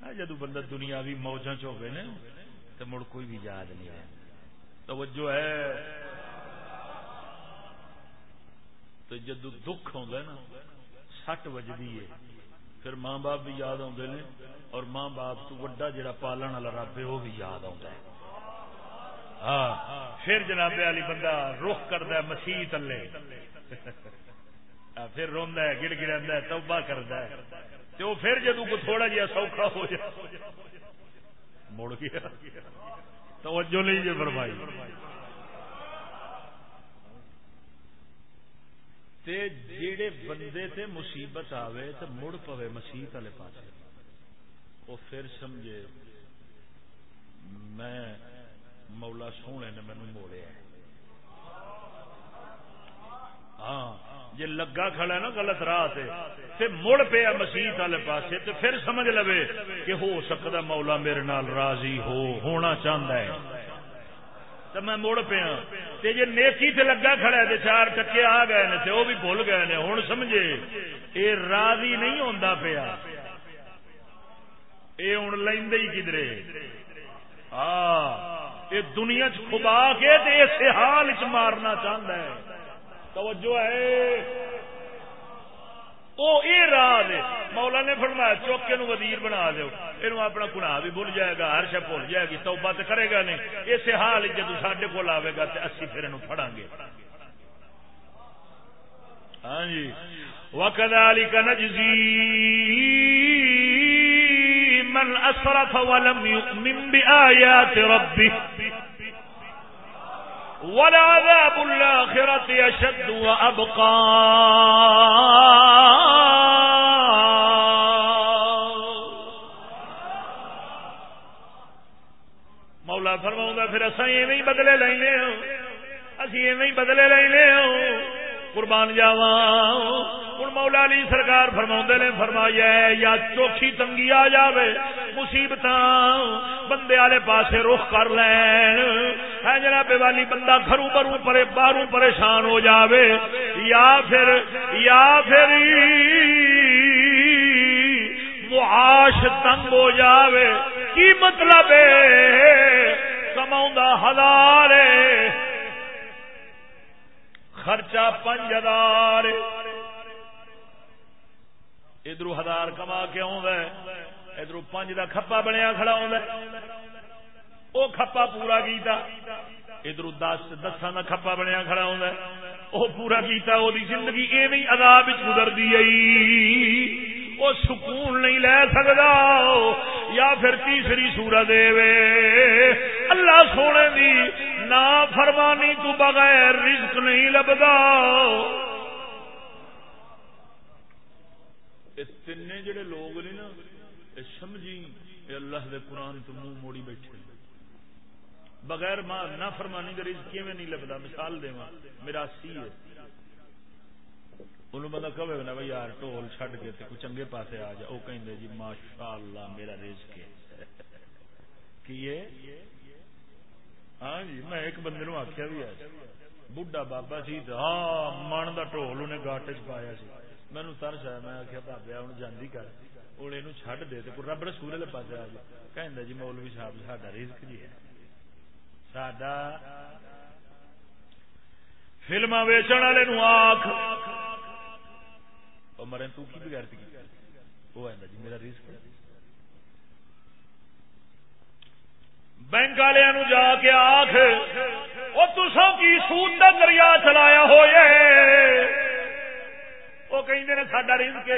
جدو بندہ دنیا بھی موجہ چ ہوگی نا تو مڑ کوئی بھی یاد نہیں ہے توجہ ہے تو جدو دکھ آ سٹ وجدی ہے پھر ماں باپ بھی یاد آتے ہیں اور ماں باپ تو وڈا جڑا پالن والا رب ہے وہ بھی یاد آتا ہے ہاں پھر جناب علی بندہ رخ کرد مسیح تلے پھر روا ہے گڑ گڑا توبہ کرد تو پھر جدو کو تھوڑا جہا سوکھا ہو جائے۔ مڑ گیا۔ توجہ نہیں جی فرمائی۔ تے جیڑے بندے تے مصیبت آوے تے مڑ پوے مسیح والے پاس وہ پھر سمجھے، میں مولا سونے نے مینو موڑیا۔ ہاں۔ جی لگا کھڑا نا، غلط راہ سے مڑ پیا مسیح والے پاس پھر سمجھ لو کہ ہو سکتا مولا میرے نال راضی ہو، ہونا چاہتا ہے۔ تو میں مڑ پیا، تے جی نیکی سے لگا کھڑا ہے چار ٹکے آ گئے نے، تے وہ بھی بھول گئے نے ہوں سمجھے یہ راضی نہیں ہوتا پیا۔ یہ ہوں لیند ہی کدرے ہاں یہ دنیا چبا کے اس حال چ مارنا چاہتا ہے۔ توجہ ہے۔ راہ مولا نے فرمایا چوکے نو وزیر بنا دو یہ اپنا گنا بھی بھول جائے گا، ہر شا بھول جائے گی، توبہ تو کرے گا نہیں۔ اس حال جدو سڈے کو آئے گا تو اسی پھر پڑا گے۔ ہاں جی۔ وقت علی کا نجزی من اسرف ولم يؤمن بآيات ربه۔ ولعذاب الآخرة أشد وأبقى. مولا فرماؤں پھر اصا ایویں بدلے لینے اسی ایویں بدلے لے قربان جاواں۔ ہوں مولا علی سرکار فرما نے، فرمایا یا چوکھی تنگی آ جائے مصیبت بندے والے پاسے رخ کر لین۔ ہے جناب والی بندہ گھروں بروں پرے، باہروں پریشان ہو جاوے۔ یا پھر یا پھر معاش تنگ ہو جاوے۔ کی مطلب کما ہزار خرچہ پانچ ہزار ادھر ہزار کما کے ادھر پانچ کا کھپا بنیا کھڑا وہ کھپا پورا کیتا ادھر دس دساں کا کھپا بنیا کھڑا وہ پورا کیتا وہ زندگی ایویں اداب گزرتی آئی۔ وہ سکون نہیں لے سکتا یا پھر تیسری سورت اللہ سونے دی نا فرمانی تو بغیر رزق نہیں لبدا۔ تین جڑے لوگ نے نا سمجھی اللہ دے قرآن تو منہ موڑی بیٹھے بغیر ماں نہ فرمانی کا رزق کیویں نہیں لبدا؟ مثال دے میرا سی ہے۔ انہوں بندہ کہے نا بھائی یار ٹول چڈ کے کوئی چنگے پاسے آ جا۔ وہ کہ جی ماشاء اللہ میرا رزق ہے۔ کی ہاں جی میں ایک بندے نو آخیا بھی ہے۔ بڈھا بابا سی ہاں من کا ٹول انہیں گاٹ چ پایا سی۔ مینو ترس آیا میں آخیا بابیا ہوں جاندی کر ہوں یہ چڈ دے تو رب رسول والے پاس آ جا کہ جی مولوی صاحب ساڈا رزق جی ہے ساڈا فلما ویچن والے آخ مرے تو جی میرا رزق بینک والے جا کے آخ وہ تسوں کی سود کا دریا چلایا ہوئے وہ کہ ساڈا رزق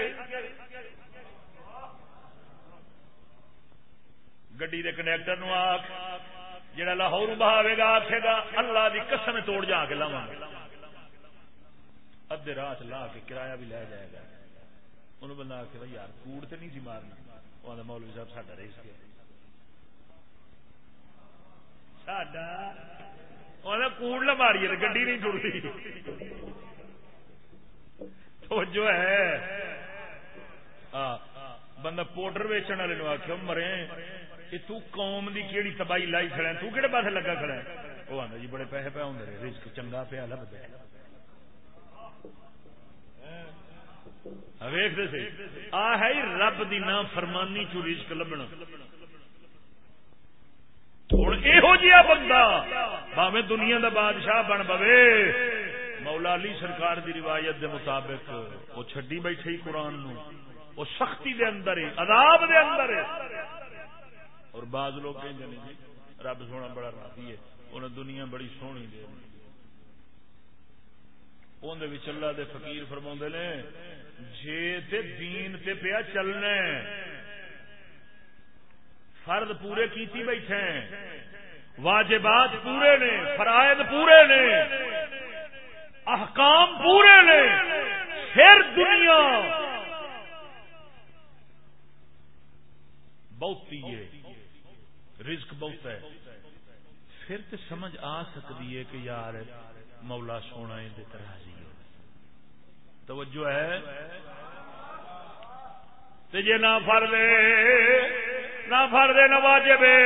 گڈی کے کنڈیکٹر نو آخ جا لاہور بہاوے گا آخے گا، اللہ کی قسم توڑ جا کے لاوا ادے رات لا کے کرایہ بھی لے جائے گا۔ انہوں بندہ آخر بھائی یار، کوڑ تو نہیں سی مارنا۔ وہ مولوی صاحب، ساڈا ریس گیا کوڑ نہ ماری گڈی نہیں ٹرتی تو جو ہے بندہ پوڈر ویچن والے آخیا مرے کہ تو قوم دی کیڑی تباہی لائی کھڑا تو کہڑے پاس لگا کھڑا ہے? وہ آتا جی بڑے پیسے پہ ہوں رزق چنگا پیا لگتا ہے۔ آ ہے رب دی نا فرمانی چ رزق لبنا۔ ہوں یہو جہا بندہ باوے دنیا دا بادشاہ بن پوے۔ مولا علی سرکار دی روایت دے مطابق، وہ چڈی بیٹھے قرآن نو۔ وہ سختی دے اندر ہے، عذاب دے اندر ہے۔ اور بعض لوگ کہیں جی رب سونا بڑا راضی ہے، انہیں دنیا بڑی سونی دے۔ اندر اللہ دے فقیر فرما نے، جے تے دین تے پیا چلنا فرد پورے کیتی بیٹھے واجبات پورے نے فرائد پورے نے۔ احکام پورے نے پھر دنیا۔ بہت ہے۔ رزق بہت ہے۔ پھر تو سمجھ آ سکتی ہے کہ یار مولا سونا راضی ہو توجہ ہے۔ جی نہ فر دے، نہ فر دے نہ واجبے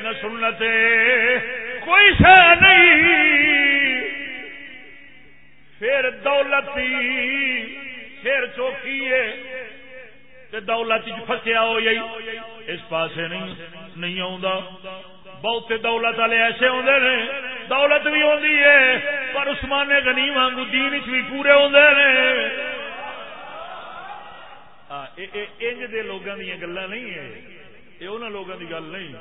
نہ سنتے کوئی شہ دولتی پھر چوکی ہے دولت فسیا ہو جائی اس پاسے نہیں نہیں بہت دولت والے ایسے آدھے نے، دولت بھی آدھی ہے، پر اسمان گنی وانگو دین چ بھی پورے آدھے نے۔ انج دے لوگوں دیا گلا نہیں ہے۔ یہ انہوں لوگوں کی گل نہیں۔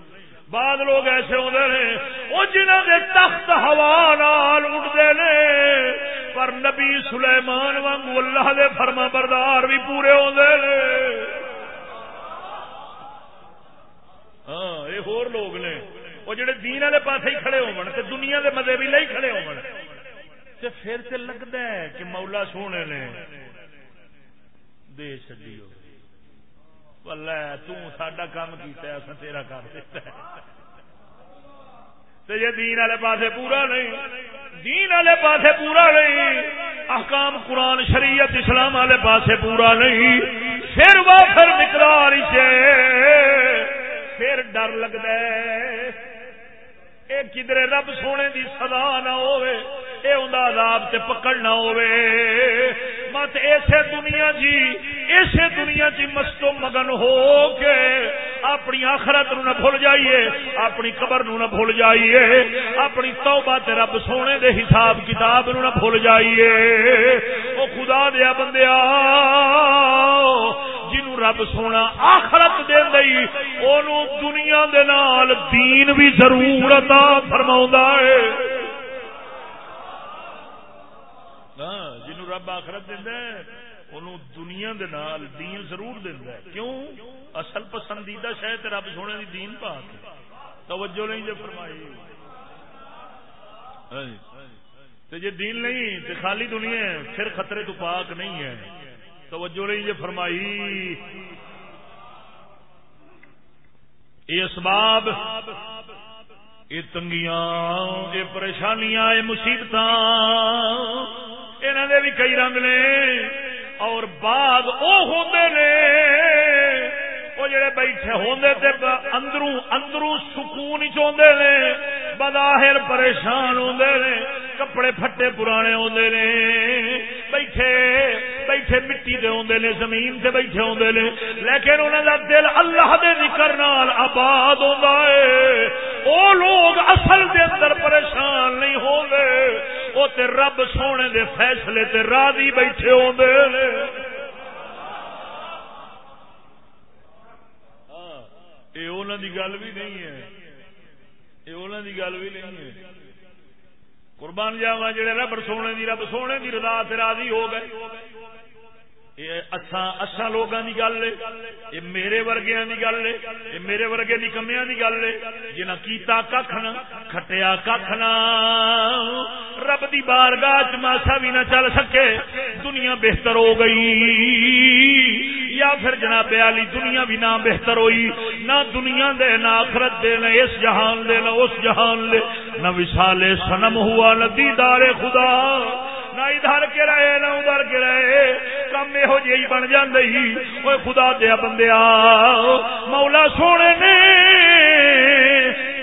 بعد لوگ ایسے ہوتے ہیں وہ جنہوں کے تخت ہوا نال اٹھتے ہیں پر نبی سلیمان وانگو اللہ دے فرما بردار بھی پورے ہوتے ہیں ہاں یہ ہور لوگ نے۔ وہ جڑے دین والے پاس ہی کھڑے ہون، تے دنیا دے مزے بھی نہیں کھڑے ہون۔ تے پھر تے لگدا ہے کہ مولا سونے نے دے چڈی ہو تا کام کیا تیرا کام جی دین والے پاسے پورا نہیں۔ دین والے پاسے پورا نہیں۔ احکام قرآن، شریعت، اسلام والے پاسے پورا نہیں۔ پھر وہ پھر مقدار پھر ڈر لگتا ہے۔ اے کدھر رب سونے دی سزا نہ ہوئے اے اندا عذاب تے پکڑ نہ ہوئے مت ایسے دنیا جی ایسے دنیا جی مستو مگن ہو کے اپنی آخرت نو نہ بھول جائیے، اپنی قبر نو نہ بھول جائیے، اپنی توبہ تے رب سونے دے حساب کتاب نو نہ بھول جائیے۔ او خدا دیا بندیا جنو رب سونا آخرت دے دئی اونوں دنیا دے نال دین بھی ضرور عطا فرماوندا ہے۔ ہاں جنو رب آخرت دیندا ہے، اونوں دنیا دے نال دین ضرور دیندا ہے۔ کیوں؟ اصل پسندیدہ شاید رب سونے دی دین پاک توجہ نہیں جو فرمائی۔ ہاں جی۔ دین نہیں تو خالی دنیا ہے، پھر خطرے تو پاک نہیں ہے۔ توجہ نہیں، یہ فرمائی۔ یہ اسباب، یہ تنگیاں، یہ پریشانیاں، یہ مصیبت انہوں نے بھی کئی رنگ نے۔ اور بعد وہ ہوتے نے وہ جڑے بیٹھے ہوندے تے اندروں اندروں سکون چاہتے نے، بظاہر پریشان ہوندے نے، کپڑے پھٹے پرانے ہوندے نے۔ بیٹھے بیٹھے مٹی دے ہوندے نے، زمین تے بیٹھے ہوندے نے۔ لیکن انہاں دا دل اللہ دے ذکر نال آباد ہوندا ہے۔ او لوگ اصل دے اندر پریشان نہیں ہوندے۔ او تے رب سونے دے فیصلے تے راضی بیٹھے ہوندے نے۔ ہاں، یہ دی گل بھی نہیں ہے۔ یہ دی گل بھی نہیں ہے۔ قربان جاوا جڑے رب سونے دی رب سونے دی رضا سے راضی ہو گئے۔ اچھا لوگوں کی گل ہے، یہ میرے ورگیا کی گل ہے، یہ میرے ورگے نکمیا کی گل ہے۔ جنہ کیتا کھ نہ، کھٹیا کھ نہ۔ رب دی بارگاہ چ ماسا بھی نہ چل سکے، دنیا بہتر ہو گئی۔ یا پھر جناب علی، دنیا بھی نہ بہتر ہوئی، نہ دنیا دے، نہ آخرت دے، نہ اس جہان دے، نہ اس جہان دے۔ نہ وشال سنم ہوا، نہ دیدار خدا۔ نہ ادھر کے رہے، نہ ادھر کے رہے۔ کم یہو جی بن جی وہ خدا دیا بندیا مولا سونے نے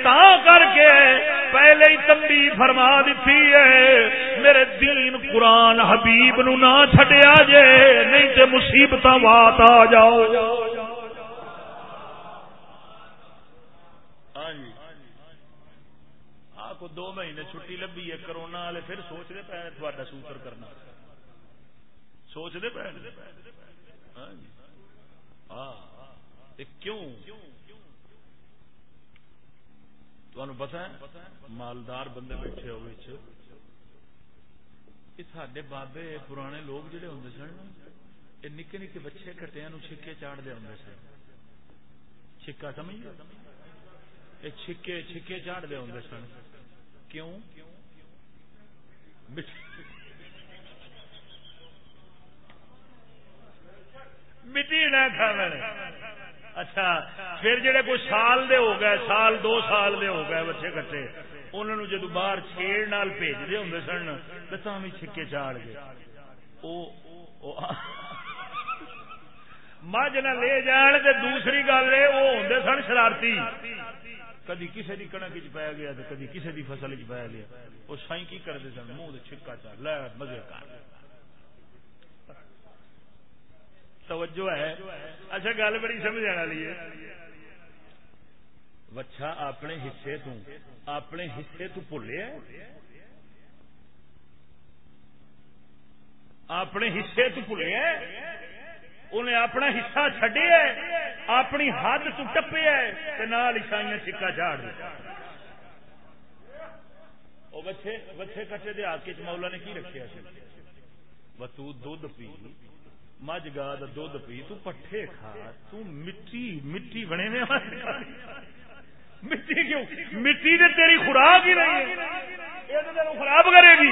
تا کر کے پہلے ہی تمبی فرما دیتی ہے۔ میرے دین قرآن حبیب نو نہ چھڈیا جے، نہیں تے مصیبت وات آ جاؤ۔ ہاں جی۔ کو دو مہینے چھٹی لبھی ہے، کرونا والے پھر سوچتے پے تھوڑا سوتر کرنا۔ سوچتے پے ہاں, جی۔ کیوں؟ تمہیں پتا ہے مالدار بندے بیٹھے ہوئے سڈے بابے پرانے لوگ جڑے ہوں سن یہ نکے نکے بچے کٹیا نو چھکے چاڑتے ہوں سن۔ چھکا سمجھ یہ چھکے چھکے چاڑتے ہوں سن۔ کیوں؟ مٹی نہ کھا اچھا پھر جڑے کوئی سال دے ہو گئے، سال، دو سال دے ہو گئے بچے کٹے، انہوں نے جدو باہر چھیڑ نال بھیجتے ہوں سن، تو تھی چھکے چاڑ گئے۔ مجھ نہ لے جان تے دوسری گل ہے وہ ہوں سن شرارتی۔ کدی کسی کی کنک چ پی گیا کدی کسی کی فصل چ پی گیا۔ وہ سائی کی کرتے سن؟ منہ چھکا چا، لے، مزے کر۔ توجہ ہے۔ اچھا گل بڑی سمجھ والی ہے۔ بچہ اپنے حصے تو، اپنے حصے تو بھولے اپنے حصے تو بھولے انہیں اپنا حصہ چڈے اپنی حد تو ٹپے عیسائی سکا چاڑ دیا بچے بچے کٹے دے آکے مولا نے کی رکھا سی؟ تو دھد پی۔ مجھ گا دھد پی، تو پٹھے کھا، تو مٹی مٹی بنے میں مٹی کیوں؟ مٹی نے تیری خوراک ہی نہیں خراب کرے گی۔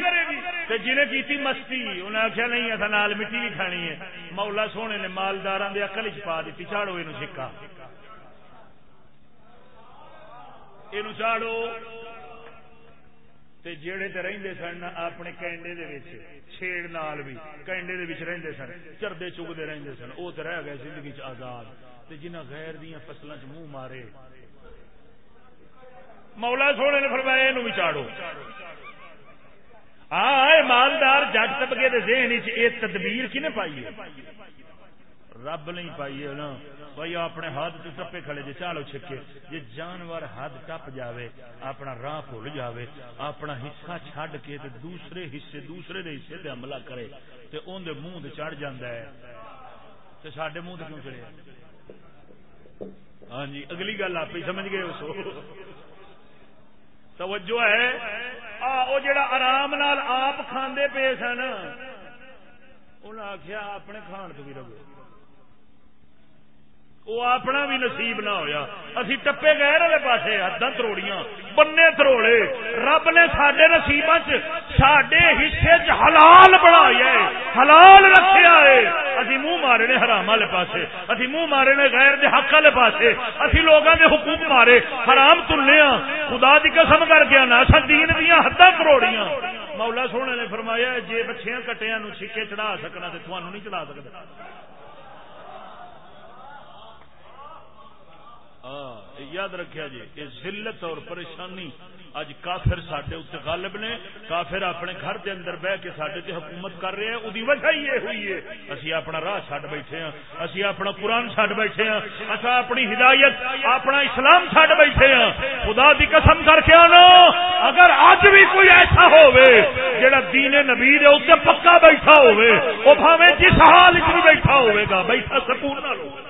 جنہیں جی کی مستی انہیں آخیا نہیں اصا نال مٹی بھی کھانی ہے۔ مولا سونے نے مالدار اکل چ پا دیتی چاڑو یہ سکا یہ چاڑو۔ تے جیڑے تے رہندے سن اپنے کینڈے دے وچ، چھیڑ نال بھی کینڈے دے وچ رہندے سن، چردے چگدے رہندے سن، او تے رہ گئے زندگی چ آزاد۔ تے جنہاں غیر دیاں فصلاں چ منہ مارے، مولا سونے نے فرمایا اینو بھی چاڑو۔ ہاں مالدار جٹ طبقے دے ذہن وچ، اے تدبیر کنے پائی ہے؟ رب نہیں پائی ہے نا۔ بھائی اپنے ہاتھ سے ٹپے کھڑے جی چالو چھکے۔ جی جانور ہاتھ ٹپ جاوے، اپنا راہ بھول جاوے، اپنا حصہ چھڈ کے تے دوسرے حصے، دوسرے دے حصے تے حملہ کرے تے اون دے منہ تے چڑھ جاندا ہے۔ تے ساڈے منہ تے کیوں چڑھے؟ ہاں جی اگلی گل آپ ہی سمجھ گئے اس توجہ ہے۔ آ جڑا آرام نال آپ کھاندے پے سن انہیں آخیا اپنے کھان تو بھی رہو وہ اپنا بھی نصیب نہ ہویا۔ اسی ٹپے گئے والے پاسے حداں تروڑیاں، بننے تروڑے۔ رب نے سڈے نصیب سڈے حصے چ حلال بنایا حلال رکھیا ہے۔ اسی منہ مارے نے حرام والے پاسے، اسی منہ مارے نے غیر دے حق والے پاسے، اسی لوگوں دے حقوق مارے، حرام تلنے ہاں خدا دی قسم کر کے نا اصل دین دیا حداں تروڑیاں۔ مولا سونے نے فرمایا جے بچیاں کٹیاں نو چھکے چڑھا سکنا تے تھانوں نہیں چڑھا سکتا ہاں یاد رکھیا جی یہ ذلت اور پریشانی اج کافر سڈے اتنے غالب نے، کافر اپنے گھر دے اندر بہ کے سڈے تے حکومت کر رہے ہیں وہی وجہ یہ ہوئی ہے۔ اسی اپنا راہ چڈ بیٹھے ہیں، اسی اپنا قرآن چڈ بیٹھے ہیں اچھا اپنی ہدایت، اپنا اسلام چڈ بیٹھے ہیں۔ خدا دی قسم کر کے آنا، اگر اج بھی کوئی ایسا ہوئے جڑا دین نبی دے اتنے پکا بیٹھا ہوئے وہ بھاوے جس حال بھی بیٹھا ہوئے گا، بیٹھا سکون نہ لوگ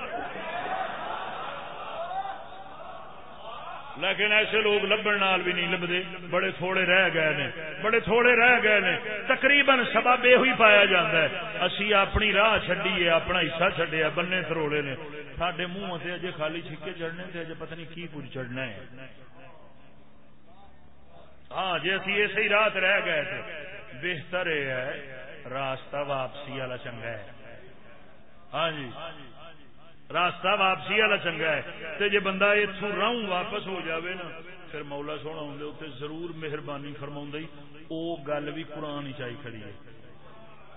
لیکن ایسے لوگ لبن نال بھی نہیں لبتے بڑے تھوڑے رہ گئے نے، بڑے تھوڑے رہ گئے نے، تقریباً سبب یہ ہوئی پایا جاتا ہے۔ اسی اپنی راہ چڈیے اپنا حصہ چڈیا بننے تروڑے نے۔ سڈے منہ سے اجے خالی چھکے چڑھنے سے اجے پتہ نہیں کی کچھ چڑھنا ہے۔ ہاں جی اسی اسی رات رہ گئے تھے بہتر یہ ہے، راستہ واپسی والا چنگا ہے۔ ہاں جی۔ راستہ واپسی والا چنگا ہے۔ تے جے بندہ اتو راؤں واپس ہو جاوے نا، پھر مولا سونا ہوں اتنے ضرور مہربانی فرما او گل بھی قرآن ہی چاہی کھڑی ہے۔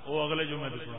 وہ اگلے جو میں سنا